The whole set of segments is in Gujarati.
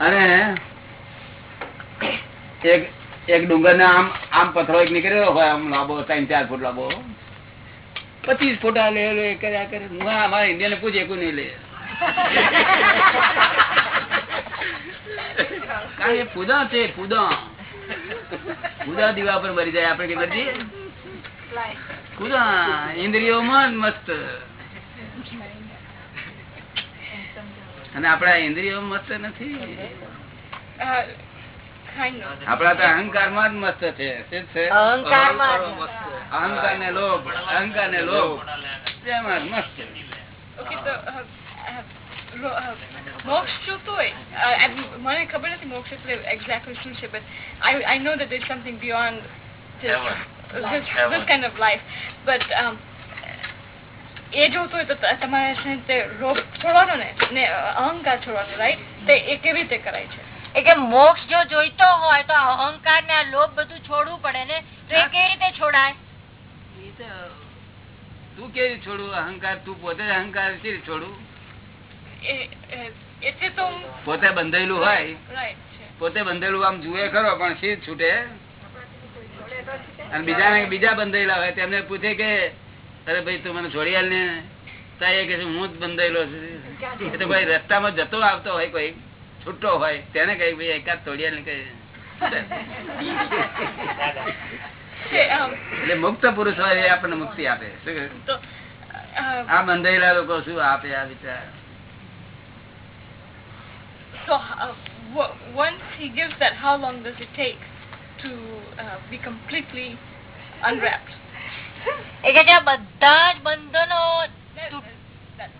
અને એક એક ડુંગર ને આમ આમ પથરો એક નીકળેલો હોય આમ લાંબો ત્રણ ચાર ફૂટ લાંબો. પચીસ ફોટા લે લે કર્યા કરે. હું અમારા ઇન્ડિયા ને પૂછે કોઈ નહીં લે. કારણ કે પૂદા છે પૂદા પૂદા દીવા પર મરી જાય આપડે કે બધી પૂદા ઇન્દ્રિયોમાં જ મસ્ત. અને આપડા ઇન્દ્રિયો મસ્ત નથી Uh. આપડા તો અહંકારમાં જ મસ્ત છે શું છે અહંકારમાં જ. અહંકાર ને લોભ અહંકાર ને લોભ તેમાં જ મસ્ત તો uh, uh, uh, મોક્ષ uh, એમ મને ખબર નથી મોક્ષ એટલે exactly શું છે but I I know that there's something beyond this this, this kind of life but um, એ જોતો હોય તો તમારે છે તે રોગ છોડવાનો ને ને અહંકાર છોડવાનો રાઈટ તે એ કેવી રીતે કરાય છે? એ કે મોક્ષ જો જોઈતો હોય તો અહંકાર ને આ લોભ બધું છોડવું પડે ને? તો એ કેવી રીતે છોડાય? તું કેવી છોડું? અહંકાર તું પોતે અહંકાર કેવી છોડું? એટલે તો પોતે બંધેલું હોય. પોતે બંધેલું આમ જુએ ખરો પણ શી છૂટે? અને બીજા બીજા બંધેલા હોય તેમને પૂછે કે અરે ભાઈ તું મને છોડી આલ ને. તા કે હું જ બંધાયેલો છું. તો ભાઈ રસ્તામાં જતો આવતો હોય કોઈ છૂટો હોય તેને કઈ ભાઈ એકાદ છોડી આલ કઈ એટલે મુક્ત પુરુષ હોય એ આપણને મુક્તિ આપે. શું આ બંધાયેલા લોકો શું આપે આ વિચાર? So uh, once he gives that, how long does it take to uh, be completely unwrapped? એ કે જે બધા જ બંધનો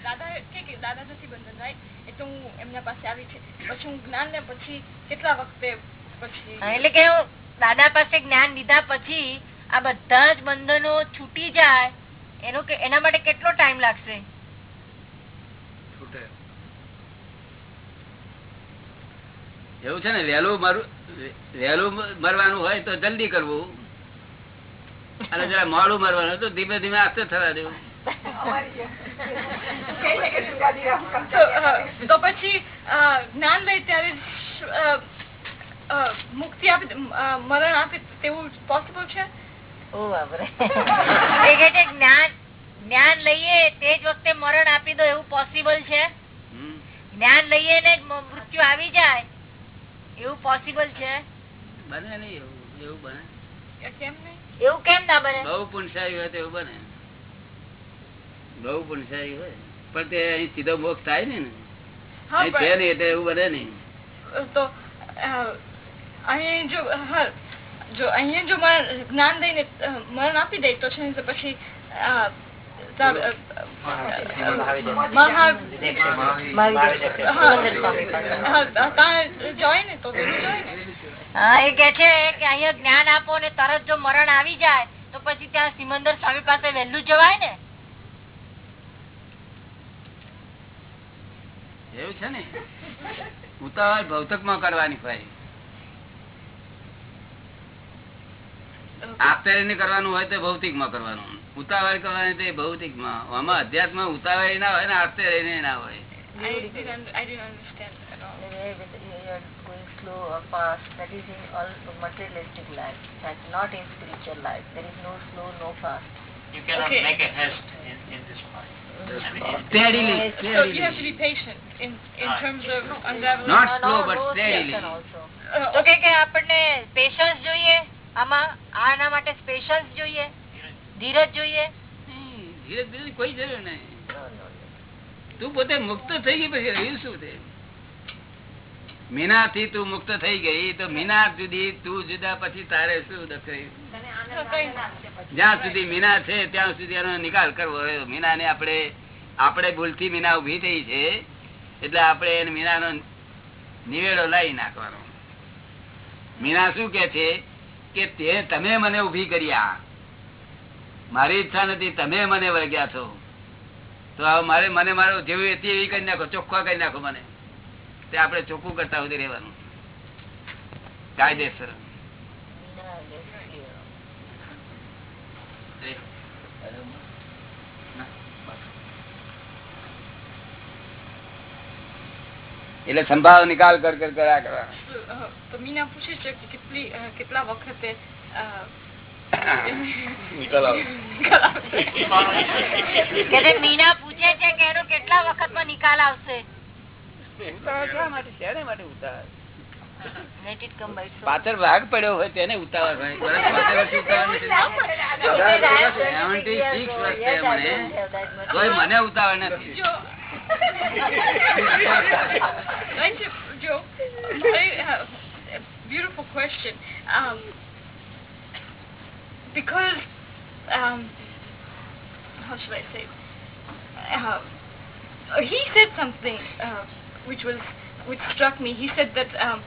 દાદા કે દાદા નથી બંધન રાઈટ એ તો હું એમના પાસે આવી છે. પછી હું જ્ઞાન ને પછી કેટલા વખતે પછી એટલે કે હું દાદા પાસે જ્ઞાન લીધા પછી આ બધા જ બંધનો છૂટી જાય એનો કે એના માટે કેટલો ટાઈમ લાગશે? એવું છે ને વહેલું મરવાનું હોય તો જલ્દી કરવું. અને જરા મોડું મરવાનું હોય તો ધીમે ધીમે આસ્તે થવા દેવું. તો પછી જ્ઞાન લઈ ત્યારે મુક્તિ આપી મરણ આપે તેવું પોસિબલ છે? જ્ઞાન જ્ઞાન લઈએ તે જ વખતે મરણ આપી દો એવું પોસિબલ છે? જ્ઞાન લઈએ ને જ મૃત્યુ આવી જાય એવું પોસિબલ છે? બને નહીં એવું એવું બને. એવું કેમ ના બને બહુ પુણસારી હોય તો એવું બને બહુ પુણસારી હોય પણ તે અહીં સીધો મોક્ષ થાય ને છે એટલે એવું બને નહીં તો અહીં જો હા જો અહીંયા જો મરણ જ્ઞાન દઈને મરણ આપી દે તો છે ને પછી જાય ને તો જોઈ ને એ કે છે કે અહીંયા જ્ઞાન આપો ને તરત જો મરણ આવી જાય તો પછી ત્યાં સિમંદર સ્વામી પાસે વહેલું જવાય ને? એવું છે ને? ઉતાવળ ભૌતકમાં કરવાની ભાઈ કરવાનું હોય તો ભૌતિકમાં કરવાનું. ઉતાવળ કરવાની તો ભૌતિકમાં આમાં અધ્યાત્મ ઉતાવળ ના હોય ને આપતેરી ના હોય I didn't, I didn't understand at all. going slow or fast, that is in all materialistic life, that not in spiritual life. There is no slow, no fast. You cannot Okay. make a haste in, in this life. I mean, in- steadily So you have to be patient in, in terms of unraveling. Not slow, but steadily. Uh, તો કે કે આપણને પેશન્સ જોઈએ આમાં આના માટે પેશન્સ જોઈએ ધીરજ જોઈએ ધીરજ ધીરે ધીરે કોઈ જરૂર નહીં. તું પોતે મુક્ત થઈ ગઈ પછી રહ્યું શું છે મીના થી તું મુક્ત થઈ ગઈ તો મીના જુદી તું જુદા પછી તારે શું જ્યાં સુધી મીના છે ત્યાં સુધી એનો નિકાલ કરવો હોય. મીના ને આપણે આપણે ભૂલથી મીના ઊભી થઈ છે એટલે આપણે એને મીનાનો નિવેડો લાવી નાખવાનો. મીના શું કે છે કે તે તમે મને ઊભી કર્યા. મારી ઈચ્છા નથી તમે મને વળગ્યા છો. તો મારે મને મારો જેવી હતી એવી કરી નાખો ચોખ્ખા કરી નાખો મને. તે આપણે ચોખ્ખું કરતા સુધી રહેવાનું. કાયદેસર. એટલે સંભાવ નિકાલ કર કર કર્યા કરવા તો મીના પૂછે છે કે કેટલી કેટલા વખતે અ, મીના પૂછે છે કે એનો કેટલા વખતમાં નિકાલ આવશે? ઉતાવળ શા માટે? શેને માટે ઉતાવળ? Let it come by itself. પાછળ ભાગ પડ્યો હોય તેને ઉતાવળ હોય વર્ષ પાંચ વર્ષ ઉતાવળ નથી. Seventy six વર્ષ Yes, થયા I મને. don't have that much. તોય મને ઉતાવળ નથી જો Right, Joe, very uh, beautiful question. Um, because, um, how should I say? it? Uh, he said something uh, which was which struck me. He said that um,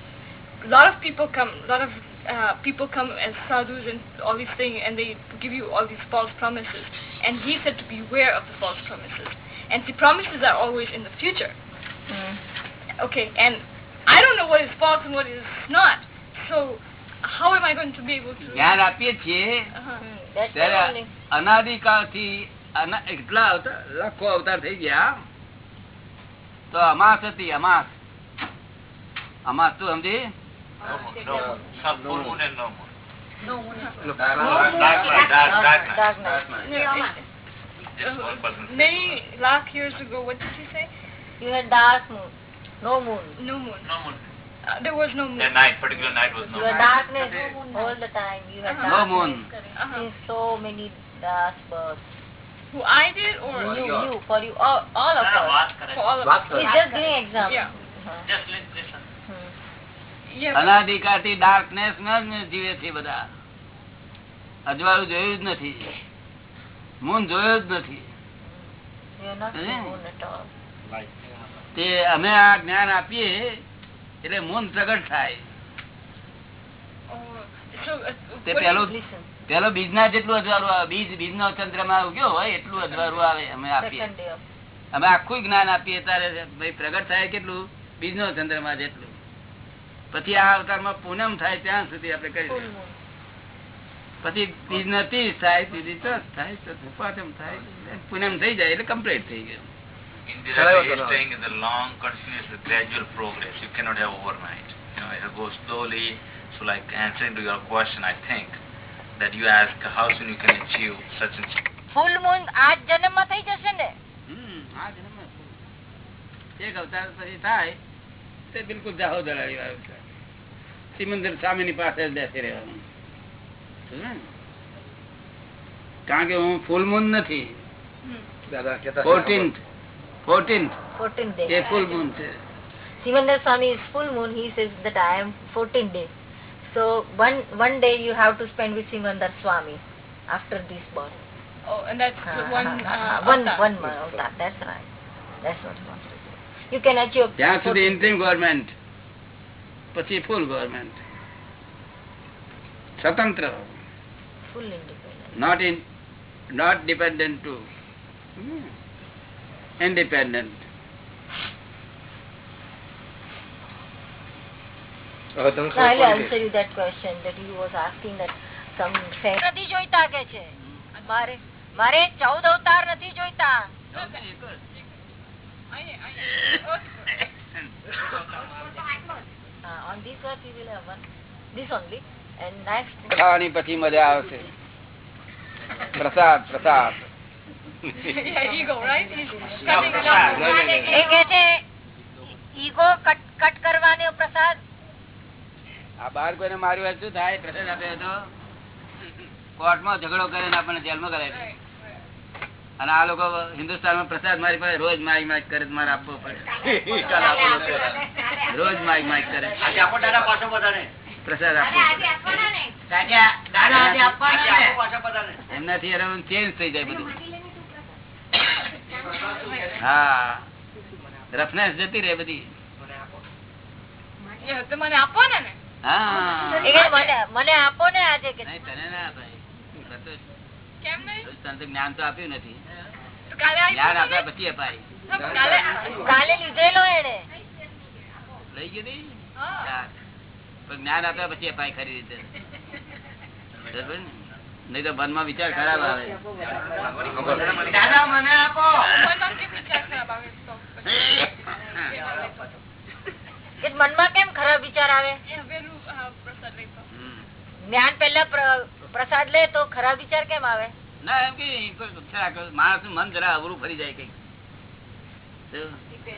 a lot of people come, a lot of uh, people come as sadhus and all these things, and they give you all these false promises. And he said to beware of the false promises. And see, promises are always in the future. Okay, and I don't know what is false and what is not. So, how am I going to be able to? જ્ઞાન આપીએ છીએ Uh-huh. Hmm, That's the ત્યારે only. અનાદિકાળથી અના- એટલા અવતાર લાખો અવતાર થઈ ગયા તો અમાસ હતી અમાસ અમાસ તું સમજી No moon, no moon. Some full moon and no moon. No, Dark night, dark, dark night. dark night. Just one person. Uh, Many lakh years ago, what did he say? You had dark moon, no moon. No moon. No moon. Uh, there was no moon. The night, particular night was no You had moon. darkness all the time. You had Uh-huh. No darkness. moon. Uh-huh. Since so many dark births. Who I did, or You, you, for you, all, all of us. For all of us? He's just giving example. Yeah. Uh-huh. Just listen. Hmm. Yeah. but- ડાર્કનેસમાં જીવે છે બધા અજવાળું જોયું જ નથી મૂન જોયું જ નથી. તે અમે આ જ્ઞાન આપીએ એટલે મૂન પ્રગટ થાય Oh, uh, તે what પેલું પેલો બીજના જેટલું અજવાળું આવે બીજ બીજનો ચંદ્રમાં ઉગ્યો હોય એટલું અજવાળું આવે અમે આપીએ અમે આખું જ્ઞાન આપીએ ત્યારે ભાઈ પ્રગટ થાય કેટલું બીજનો ચંદ્રમાં જેટલું પછી આ અવતારમાં પૂનમ થાય ત્યાં સુધી આપણે કરી. પછી બીજ ના ત્રીસ થાય ત્રીજી ચોથ થાય ચોથું પાંચમ થાય પૂનમ થઈ જાય એટલે કમ્પ્લીટ થઈ ગયું Indira is saying is a long, continuous, gradual progress. You cannot have overnight. You know, it will go slowly. So, like answering to your question, I think that you ask how soon you can achieve such and such. Full moon આ જ જન્મમાં થઈ જશે ને હમ, આ જન્મમાં એક અવતાર પછી થાય તે બિલકુલ જાહો દલાલી વાળું છે સિમંદર સ્વામીની પાસે જ બેસી રહેવાનું ને? કારણ કે હું ફૂલ મૂન નથી ફોર્ટીન્થ ફોર્ટીન્થ 14th day. એ ફૂલ મૂન છે Simandhar Swami full moon. He says that I am 14 day. So one one day you have to spend with Simandar Swami after this birth. Oh, and that's the Uh, one. uh, Uh, one avatar. one month avatar. That's right. That's what he wants to say. You can achieve. ત્યાં સુધી 14 ઇન્ટ્રીમ ગવર્મેન્ટ પછી ફૂલ ગવર્મેન્ટ સ્વતંત્ર full independence. not in not dependent to Hmm. I'll answer you that question that he was asking that some say નથી જોઈતા કે છે મારે મારે ચૌદ અવતાર નથી જોઈતા I- I- uh, on this earth we will have one, this only, and next ખાવાની પછી મજા આવશે પ્રસાદ પ્રસાદ. એ કે છે ઈગો કટ કટ કરવાનો પ્રસાદ આ બાર કોઈને માર્યું હોય શું થાય? પ્રસાદ આપ્યો હતો કોર્ટમાં ઝઘડો કરે ને આપણને જેલમાં કરે અને આ લોકો હિન્દુસ્તાનમાં પ્રસાદ મારી પાસે રોજ માઇક માઇક કરે મારે આપવો પડે. રોજ માઇક માઇક કરે પ્રસાદ આપવો એમનાથી ચેન્જ થઈ જાય બધું. હા. રફનેસ જતી રહે બધી. મને આપવાના ને? મને મને આપો ને આજે તને ના અપાય. તું કરતો જ. કેમ નહીં? તને તો જ્ઞાન તો આપ્યું નથી. જ્ઞાન આપ્યા પછી અપાય. કાલે કાલે લીધેલો એને લઈ ગયું જ્ઞાન આપ્યા પછી અપાય ખરી રીતે. બરાબર ને? નહીં તો મનમાં વિચાર ખરાબ આવે. દાદા મને વિચાર પછી? મનમાં કેમ ખરાબ વિચાર આવે. જ્ઞાન પહેલા પ્રસાદ લે તો ખરાબ વિચાર કેમ આવે? ના એમ કે માણસનું મન જરા અવરું ફરી જાય કઈ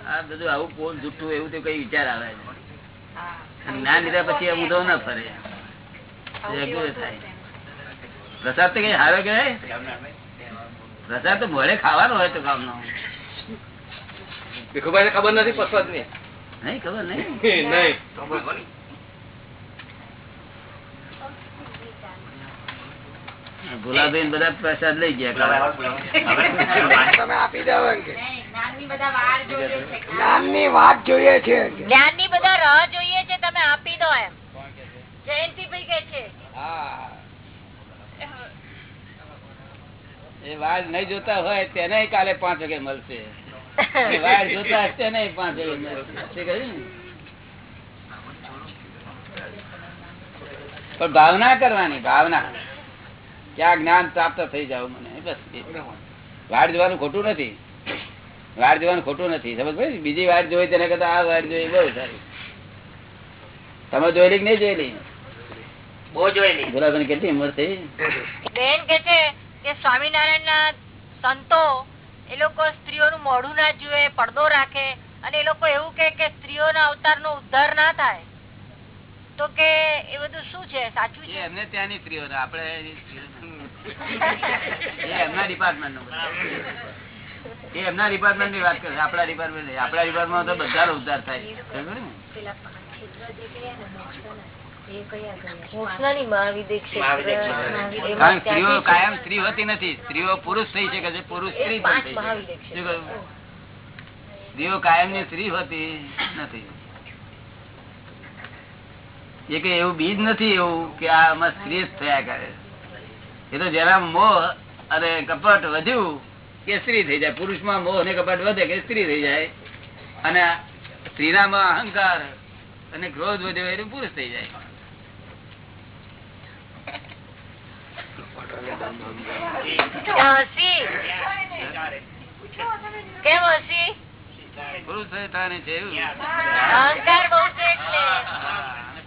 આ બધું આવું કોણ જુઠ્ઠું એવું તો કઈ વિચાર આવે જ્ઞાન લીધા પછી આ તો ના ફરે. થાય? પ્રસાદ તો કઈ હારો કે પ્રસાદ તો મળે ખાવાનો હોય તો કામનો ભીખુભાઈ ખબર નથી પ્રસાદની નહીં ખબર નહીં? નહીં. ભોલાભાઈ બધા પ્રસાદ લઈ ગયા તમે આપી દો એમ કે બધા વાર જોઈએ છે. જ્ઞાનની વાત જોઈએ છે એમ કે. બધા રાહ જોઈએ છે તમે આપી દો એમ. જયંતિભાઈ કે છે. હા એ વાત નહીં જોતા હોય તેને કાલે પાંચ વાગે મળશે. વાળ જોતા પાંચ? પણ ભાવના કરવાની ભાવના. ક્યાં જ્ઞાન પ્રાપ્ત થઈ જાવ મને બસ. વાડ જોવાનું ખોટું નથી. વાડ જોવાનું ખોટું નથી. સમજ ભાઈ બીજી વાડ જોઈ તેને કરતા આ વાડ જોઈ બહુ સારી. તમે જોયેલી કે નહીં જોયેલી? બહુ જોયેલી. ગુલાબની કેટલી ઉંમર થઈ? બેન કે છે કે સ્વામિનારાયણ ના સંતો એ લોકો સ્ત્રીઓનું મોઢું ના જુએ પડદો રાખે અને એ લોકો એવું કે કે સ્ત્રીઓના અવતાર નો ઉદ્ધાર ના થાય તો કે એ બધું શું છે સાચું છે એમને ત્યાંની સ્ત્રીઓ આપણે એ એમના ડિપાર્ટમેન્ટનું એ એમના ડિપાર્ટમેન્ટની વાત કરે. આપણા ડિપાર્ટમેન્ટ. આપણા ડિપાર્ટમેન્ટ તો બધા ઉદ્ધાર થાય ને? સ્ત્રીઓ કાયમ સ્ત્રી હોતી નથી. સ્ત્રીઓ પુરુષ થઈ શકે છે પુરુષ સ્ત્રી? સ્ત્રીઓ કાયમની સ્ત્રી હોતી નથી. એ કઈ એવું બીજ નથી એવું કે આ આમાં સ્ત્રી જ થયા કરે. એ તો જરા મોહ અને કપટ વધ્યું કે સ્ત્રી થઈ જાય. પુરુષમાં મોહ અને કપટ વધે કે સ્ત્રી થઈ જાય. અને સ્ત્રીનામાં અહંકાર અને ક્રોધ વધ્યો એટલે પુરુષ થઈ જાય. કેમ હસી પુરુષ થઈ છે અહંકાર બહુ છે એટલે હા, અને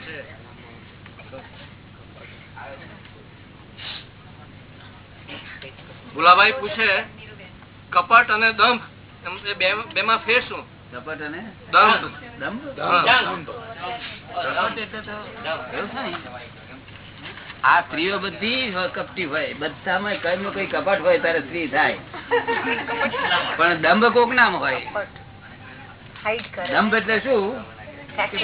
છે ભુલાભાઈ પૂછે કપટ અને દંભ એમ એ બે બે માં ફેર શું કપટ અને દંભ. દંભ. એટલે તો એવું છે ને. આ સ્ત્રીઓ બધી કપટી હોય. બધામાં કઈ નું કઈ કપટ હોય ત્યારે સ્ત્રી થાય. પણ દંભ કોક નામ હોય. દંભ એટલે શું?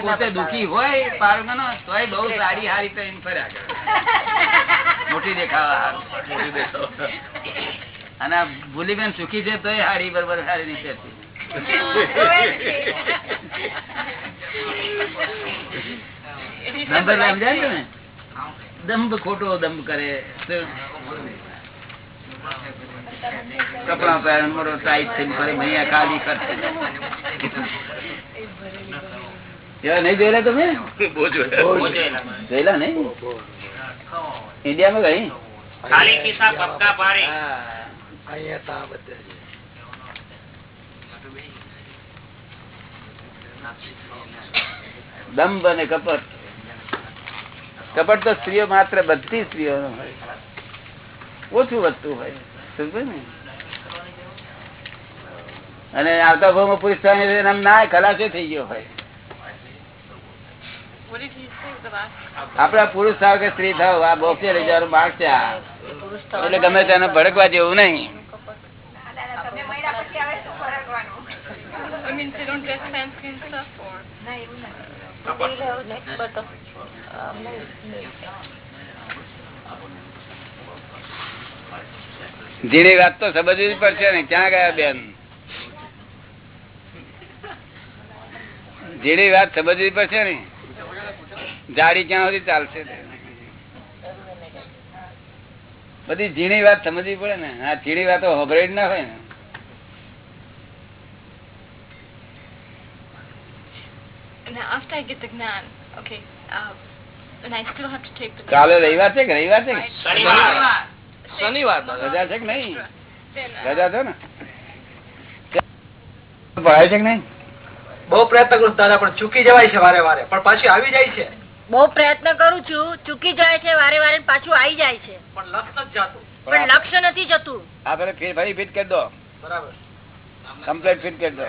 પોતે દુખી હોય પારગનો તોય બહુ સારી હારી કરીને ફર્યા કરે. મોટી દેખાવા. અને ભૂલીબેન સુખી છે તોય હારી બરોબર સારી નહીં પહેરતી દંભ સમજાય છે. ને દંભ ખોટો દંભ કરે શું? કપડા પહેરે મોટો ટાઈટ થઈને ફરે મૈયા ખાલી કરશે એવા નહીં જોયેલા તમે બહુ જોયેલા. જોયેલા નહીં ઇન્ડિયામાં કઈ ખાલી ખિસ્સા પક્કા ભારે હા. અહીંયા તા બધે છે. દંભ અને કપટ કપટ તો સ્ત્રીઓ માત્ર બધી સ્ત્રીઓ હોય. ઓછું વધતું હોય. સમજ ને? અને આવતા ભાવમાં પુરુષ થવાની એમ ના ખલાસે થઈ ગયો હોય? આપડા પુરુષ થાવ કે સ્ત્રી થાવ આ બોક્સે લઈ જવાનું માર્ગ છે એટલે ગમે તેને ભડકવા જેવું નહીં. I mean, they don't get fancy and stuff, or? but um, ઝીણી વાત તો સમજવી પડશે ને. ક્યાં ગયા બેન? ઝીણી વાત સમજવી પડશે ને. જાડી ક્યાં સુધી ચાલશે બધી ઝીણી વાત સમજવી પડે ને. આ ઝીણી વાતો હબરેડ ના હોય ને. now after I get the gnan, uh, કાલે રવિવાર છે કે રવિવાર છે શનિવાર. શનિવાર રજા છે કે નહીં? રજા છે ને. ભણાય છે કે નહીં? બહુ પ્રયત્ન કરું દાદા પણ ચૂકી જવાય છે વારે વારે. પણ પાછી આવી જાય છે. બહુ પ્રયત્ન કરું છું ચૂકી જાય છે વારે વારે પાછું આવી જાય છે. પણ લક્ષ નથી જાતું. પણ લક્ષ્ય નથી જતું. ફરી- ફિટ કરી દો. બરાબર. કમ્પ્લીટ ફિટ કરી દો.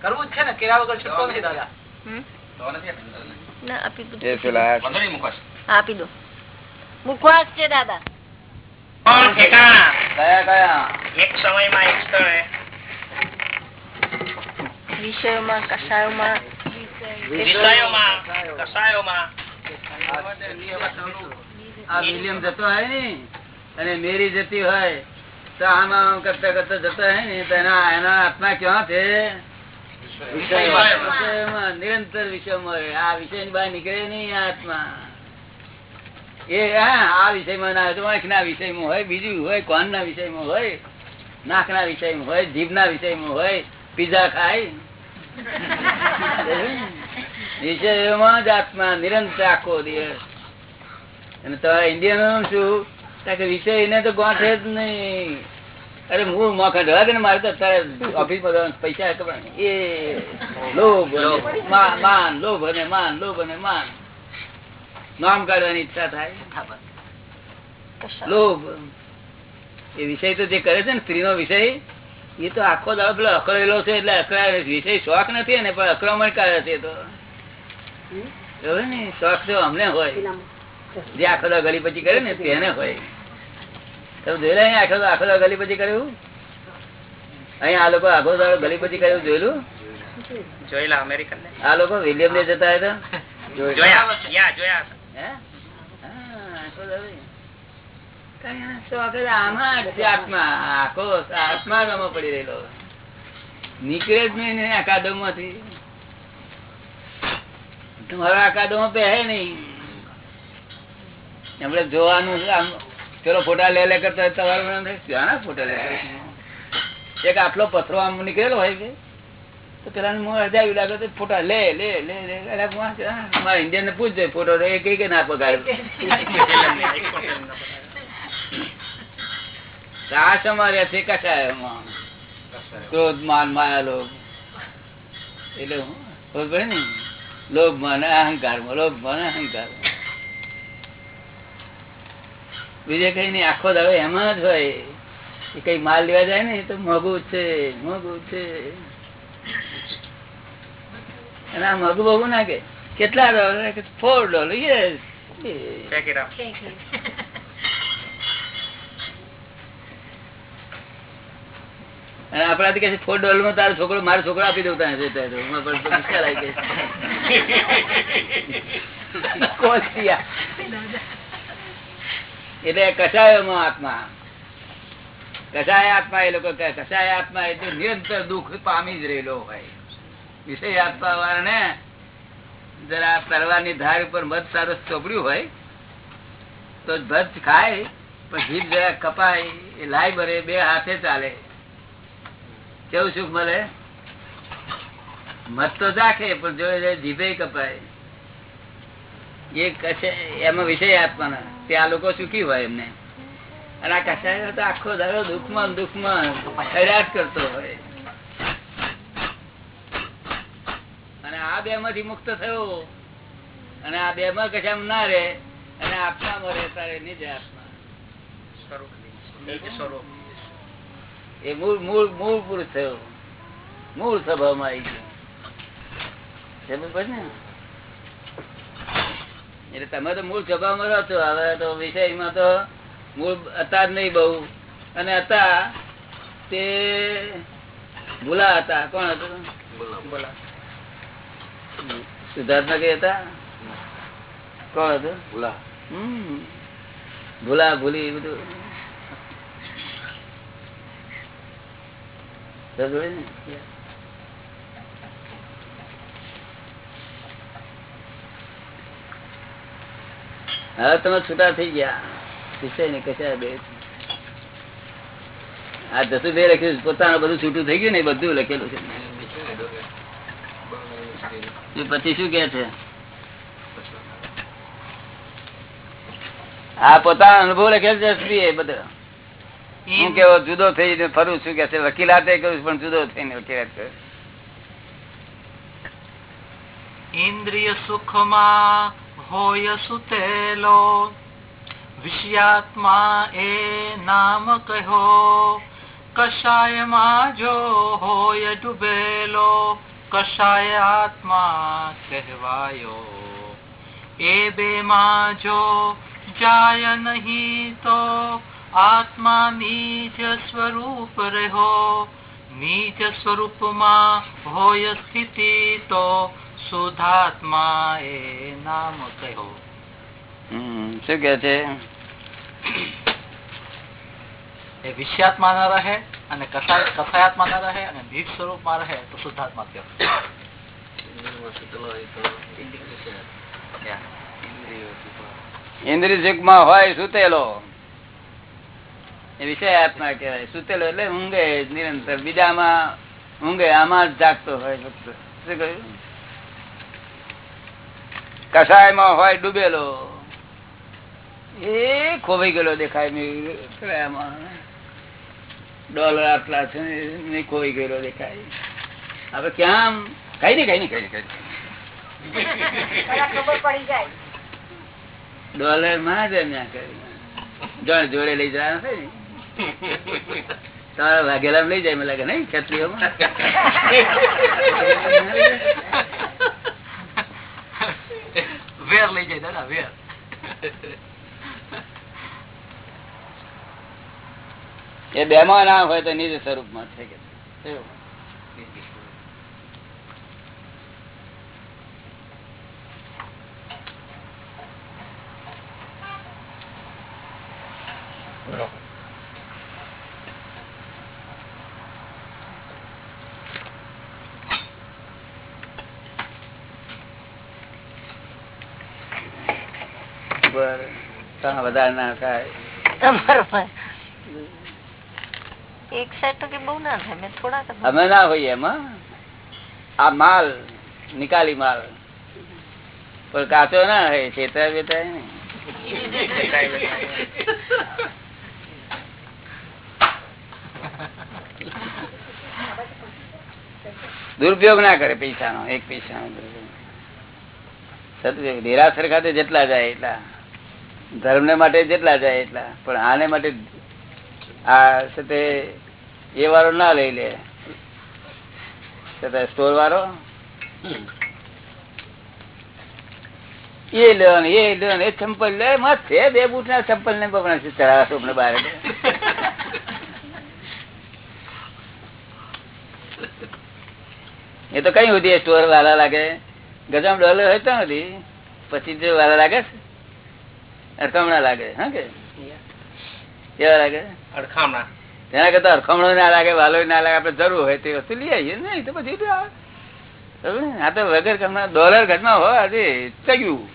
કરવું જ છે ને કર્યા વગર છૂટતો નથી દાદા. ના આપી દો. એ પેલા હા, આપી દો. મુખવાસ છે દાદા. કોણ ઠેકાણા કયા કયા? એક સમયમાં એક સ્થળે. વિષયોમાં કસાયોમાં. વિષયોમાં કસાયોમાં. આ વિલિયમ જતો હોય ને અને મેરી જતી હોય તો આમાં આમ કરતા કરતા જતો હોય ને તો એના એના આત્મા ક્યાં છે? વિષયમાં, નિરંતર વિષયમાં રહે. આ વિષય બહાર નીકળે નહીં આત્મા. એ હા આ વિષયમાં ના આંખ ના વિષયમાં હોય બીજું હોય કોન ના વિષયમાં હોય નાક ના વિષયમાં હોય જીભ ના વિષયમાં હોય પીઝા ખાય. વિષયમાં જ આત્મા નિરંતર આખો દિવસ. અને તમારા ઇન્ડિયન શું? વિષય એને તો ગોઠે જ નહીં. અરે હું મોખા ઢળા ને મારે તો અત્યારે ઓફિસમાં પૈસા કમાય. એ લોભ માન લોભ અને માન લોભ અને માન. નામ કાઢવાની ઈચ્છા થાય. લોભ. એ વિષય તો જે કરે છે ને સ્ત્રીનો વિષય એ તો આખો દાડો પેલો અકળેલો છે એટલે અકળાય વિષય શોખ નથી ને પણ અક્રમણ કરે છે તો. ને? શોખ તો અમને હોય. જે આખો દાડો ગળી પછી કરે ને તેને હોય. તમે જોયેલા અહીં આખો આખો દાડો ગલી કર્યું? અહીં આ લોકો આખો દાડો ગલી કર્યું જોયેલું જોયેલા અમેરિકન આ લોકો વિલિયમ ને જતા હતા જોયા જોયા હે? આખો દાડો. કઈ એનો શોખ જ આમાં જ છે આત્મા. આખો આત્મા જ આમાં પડી રહેલો નીકળે જ નહીં ને માંથી તમારા તમારો આ નહીં. એમણે જોવાનું આમ પેલો ફોટા લે લે કરતા તમારું ક્યાંના ફોટા લે એક આટલો પથરો આમ નીકળેલો હોય કે? તો પેલા મોં હજાવી લાગે તો ફોટા લે લે લે લે મારા ઇન્ડિયન ને પૂછજે ફોટો એ કઈ કે ના પગાર આ સમારે છે કસાયમાં ક્રોધ માન માયા લોભ. એટલે હું ખબર પડે ને? લોભ માન અહંકાર લોભ માન અહંકાર બીજે કઈ નઈ આખો દાડો એમાં જ હોય. એ કઈ માલ લેવા જાય ને તો મોઘું છે મોઘું છે. અને આ મોઘું બહુ ના કે કેટલા ડોલર ફોર ડોલર યસ અને આપણાથી કે ફોર ડોલરમાં તારો છોકરો મારો છોકરો આપી દઉં ત્યાં મુશ્કેલ આવી ગઈ. એટલે કસાયોમાં આત્મા કસાય આત્મા? એ લોકો કહે કસાય આત્મા? એટલે નિરંતર દુઃખ પામી જ રહેલો હોય. વિષય આત્મા વાળાને જરા તરવાની ધાર ઉપર મધ સારસ ચોપડ્યું હોય, તો ભજ ખાય, પણ જીભ જરા કપાય, એ લાઈ ભરે બે હાથે ચાલે. કેવું સુખ મળે? મત તો રાખે પણ જો જીભે કપાય. એ કશે, એમાં વિષય આત્માના ત્યાં લોકો સુખી હોય એમને. અને આ કસાયો તો આખો દાડો દુઃખમાં દુઃખમાં હૈરાટ કરતો હોય. અને આ બે માંથી મુક્ત થયો. અને આ બે માં કશા ના રે અને આત્મામાં રે તારે નિજ આત્મા. સ્વરૂપ એ મૂળ મૂળ મૂળ પુરુષ થયો. મૂળ સ્વભાવમાં આવી ગયો. સમજ ને? એટલે તમે તો મૂળ સ્વભાવમાં રહો છો. હવે તો વિષયમાં તો મૂળ હતા જ નહીં બહુ. અને હતા તે ભૂલા હતા. કોણ હતું? બોલા સિદ્ધાર્થ નગર હતા? કોણ હતું? ભૂલા. હમ. ભૂલા ભૂલી બધું સમજ પડી ને? હવે તમે છૂટા થઈ ગયા. વિષય ને કશા બે. આ જસુભાઈ લખ્યું પોતાનું બધું છૂટું થઈ ગયું ને બધું લખેલું છે. પછી શું કે છે? આ પોતાનો અનુભવ લખેલ છે બધો. હું કેવો જુદો થઈ ફરું છું કે વકીલાતે કરું પણ જુદો થઈને વકીલાત કરું ઇન્દ્રિય સુખમાં હોય સુતેલો વિષયાત્મા એ નામ કહો કષાયમાં જો હોય ડૂબેલો કષાય આત્મા કહેવાયો એ બે માં જો જાય નહીં તો આત્મા નીચ સ્વરૂપ રહ્યો નીચ સ્વરૂપમાં હોય સ્થિતિ તો શુદ્ધાત્મા એ નામ કહ્યો. શું કે છે? એ વિષયાત્મા ના રહે અને કસાયાત્મા ના રહે અને નિજ સ્વરૂપમાં રહે તો શુદ્ધાત્મા કહ્યો ઇન્દ્રિયમાં હોય સુતેલો. એ વિષય આત્મા કહેવાય. સુતેલો એટલે ઊંઘે નિરંતર. બીજામાં ઊંઘે આમાં જાગતો હોય. શું કહ્યું? કસાયમાં હોય ડૂબેલો. એ ખોવાઈ ગયેલો દેખાય. ડોલર આટલા છે ને ખોવાઈ ગયેલો દેખાય. હવે ક્યાં? કઈ નહીં કઈ નહીં કઈ કઈ ડોલરમાં જ એમ જણ જોડે લઈ જવાના છે ને. તમારા વાઘેલા લઈ જાય મને લાગે નહીં? છત્રીઓમાં? વેર લઈ જાય દાદા વેર એ બે માં ના હોય તો નિજ સ્વરૂપમાં છે કે એવું. બરાબર. વધારે ના થાય ના અમે ના હોઈએ એમાં આ માલ નિકાલી માલ. પણ કાચો ના હોય છેતરા બેતરા દુરુપયોગ ના કરે પૈસાનો એક પૈસાનો. સદુપયોગ. દેરાસર ખાતે જેટલા જાય એટલા. ધર્મ માટે જેટલા જાય એટલા. પણ આને માટે આ સાથે એ વાળો ના લઈ લે. સ્ટોર વાળો? એ લ્યો એ લ્યો એ ચંપલ લે મસ્ત છે બે બૂટ ના ચંપલ ને બપના છે ચડાવા સોપને બહાર. એ તો કઈ સુધી સ્ટોર વાળા લાગે? ગજામ ડોલર હોય તો નથી. પછી જે વાળા લાગે છે. અડકમણા લાગે હા કે? કેવા લાગે? અડખામણા. તેના કરતા અરખમણો ના લાગે વાલો ના લાગે આપડે જરૂર હોય તે વસ્તુ લઈ આવીએ. નહીં તો પછી આ- સમજ્યો ને? આ તો વગર કમણા ડોલર ઘટના હોય આજે ચગ્યું.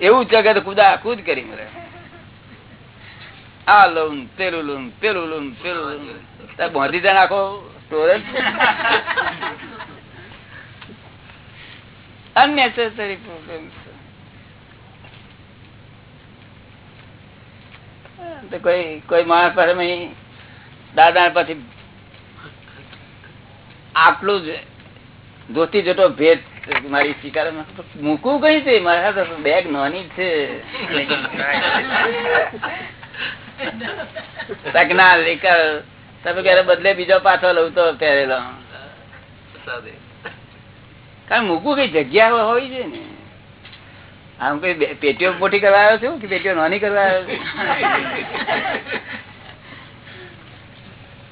એવું ચગે તો કુદા કુદ કરી મરે. આ લોન પેલું લોન પેલું લોન પેલું લોન બાંધી નાખો સ્ટોરેજ. Unnecessary problems. કોઈ કોઈ માણસ પાસે દાદા પછી આટલું જ ધોતી જતો ભેદ મારી શિકાર મૂકવું કઈ છે? મારા બેગ નાની છે. તમે ક્યારે બદલે બીજો પાછો લઉં તો પહેરેલો. કારણ મૂકવું કઈ જગ્યા હોય છે ને. આમ કઈ પેટીઓ મોટી કરવા આવ્યો છું કે પેટીઓ નોની કરવા આવ્યો છું?